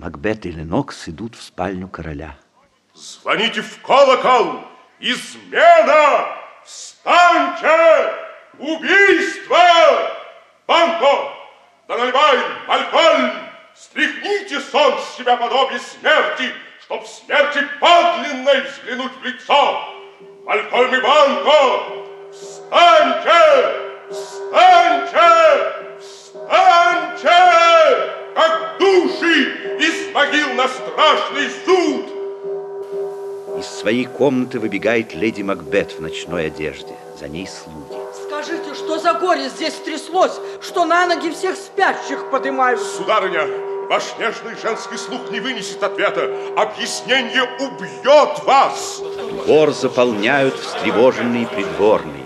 Макбет и Ленокс идут в спальню короля. Звоните в колокол! Измена! Встаньте! Убийство! Банко! Дональбайн! Малькольм! Стряхните сон с себя подобие смерти, чтоб смерти подлинной взглянуть в лицо! Малькольм и Банко! Встаньте! Встаньте! Встаньте! Как души из могил на страшный суд! Из своей комнаты выбегает леди Макбет в ночной одежде. За ней слуги. Скажите, что за горе здесь тряслось, что на ноги всех спящих поднимают? Сударыня, ваш нежный женский слух не вынесет ответа. Объяснение убьет вас. Двор заполняют встревоженные придворные.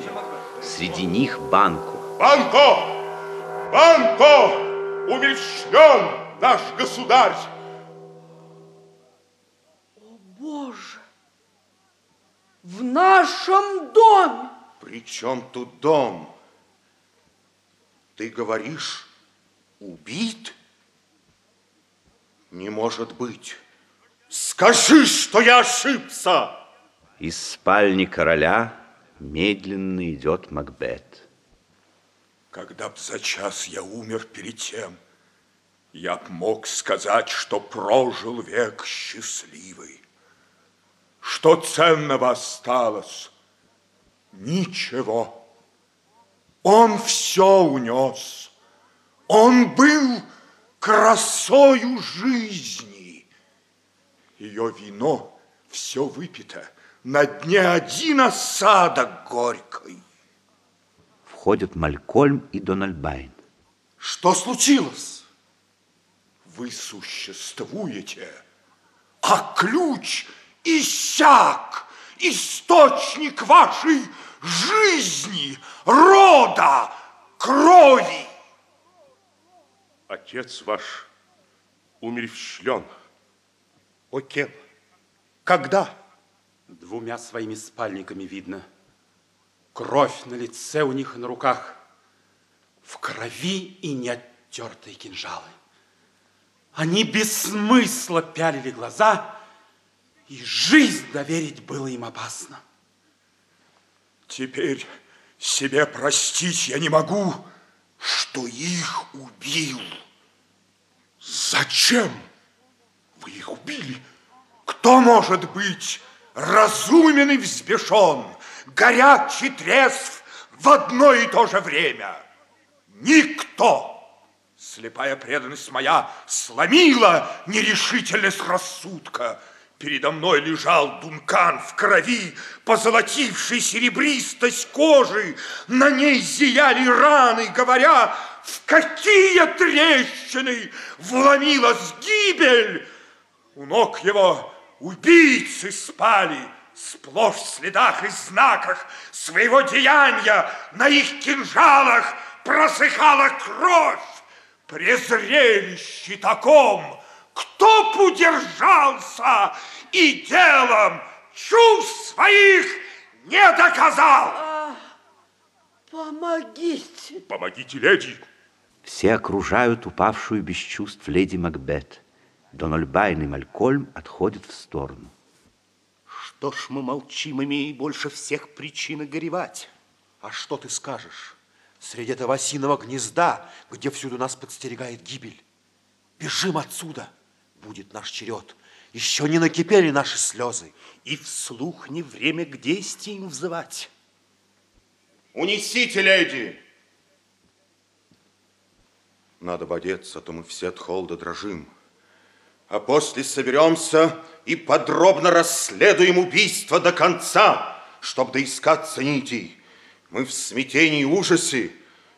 Среди них банку. Банко! Банко! Умерщвлен наш государь! О, Боже! В нашем доме! При чем тут дом? Ты говоришь, убит? Не может быть. Скажи, что я ошибся! Из спальни короля медленно идет Макбет. Когда б за час я умер перед тем, я б мог сказать, что прожил век счастливый. Что ценного осталось? Ничего. Он все унес. Он был красою жизни. Ее вино все выпито на дне один осадок горькой. Входят Малькольм и Дональбайн. Что случилось? Вы существуете, а ключ иссяк, источник вашей жизни, рода, крови. Отец ваш умерщвлен. О кем? Когда? Двумя своими спальниками видно. Кровь на лице у них и на руках. В крови и неоттертые кинжалы. Они без смысла пялили глаза, и жизнь доверить было им опасно. Теперь себе простить я не могу, что их убил. Зачем вы их убили? Кто может быть разумен и взбешен, горячий трезв в одно и то же время? Никто! Слепая преданность моя сломила нерешительность рассудка. Передо мной лежал Дункан в крови, позолотивший серебристость кожи. На ней зияли раны, говоря, в какие трещины вломилась гибель. У ног его убийцы спали, сплошь в следах и знаках своего деяния на их кинжалах просыхала кровь. При зрелище таком кто б удержался и делом чувств своих не доказал? А, помогите. Помогите, леди. Все окружают упавшую без чувств леди Макбет. Дональбайн и Малькольм отходят в сторону. Что ж мы молчим, имея больше всех причин горевать? А что ты скажешь среди этого осиного гнезда, где всюду нас подстерегает гибель? Бежим отсюда, будет наш черед. Еще не накипели наши слезы. И вслух не время к действиям взывать. Унесите, леди! Надо бы одеться, а то мы все от холода дрожим. А после соберемся и подробно расследуем убийство до конца, чтобы доискаться нитей. Мы в смятении и ужасе,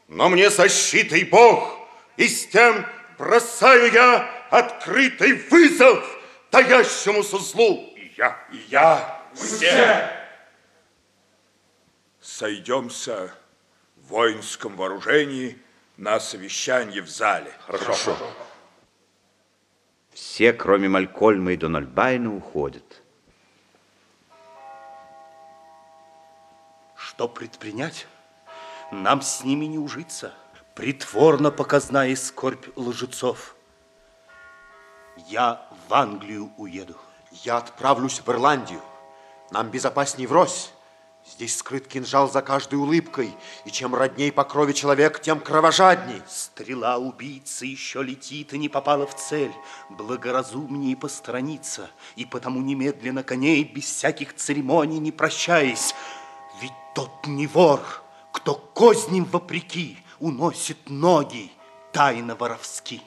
но мне защитой Бог, и с тем бросаю я открытый вызов таящемуся злу. И я, И я, все. Сойдемся в воинском вооружении на совещании в зале. Хорошо. Все, кроме Малькольма и Дональбайна, уходят. Что предпринять? Нам с ними не ужиться. Притворно показная скорбь лжецов. Я в Англию уеду. Я отправлюсь в Ирландию. Нам безопасней врозь. Здесь скрыт кинжал за каждой улыбкой, и чем родней по крови человек, тем кровожадней. Стрела убийцы еще летит и не попала в цель. Благоразумнее посторониться, и потому немедленно коней, без всяких церемоний, не прощаясь. Тот не вор, кто козням вопреки уносит ноги тайно воровски.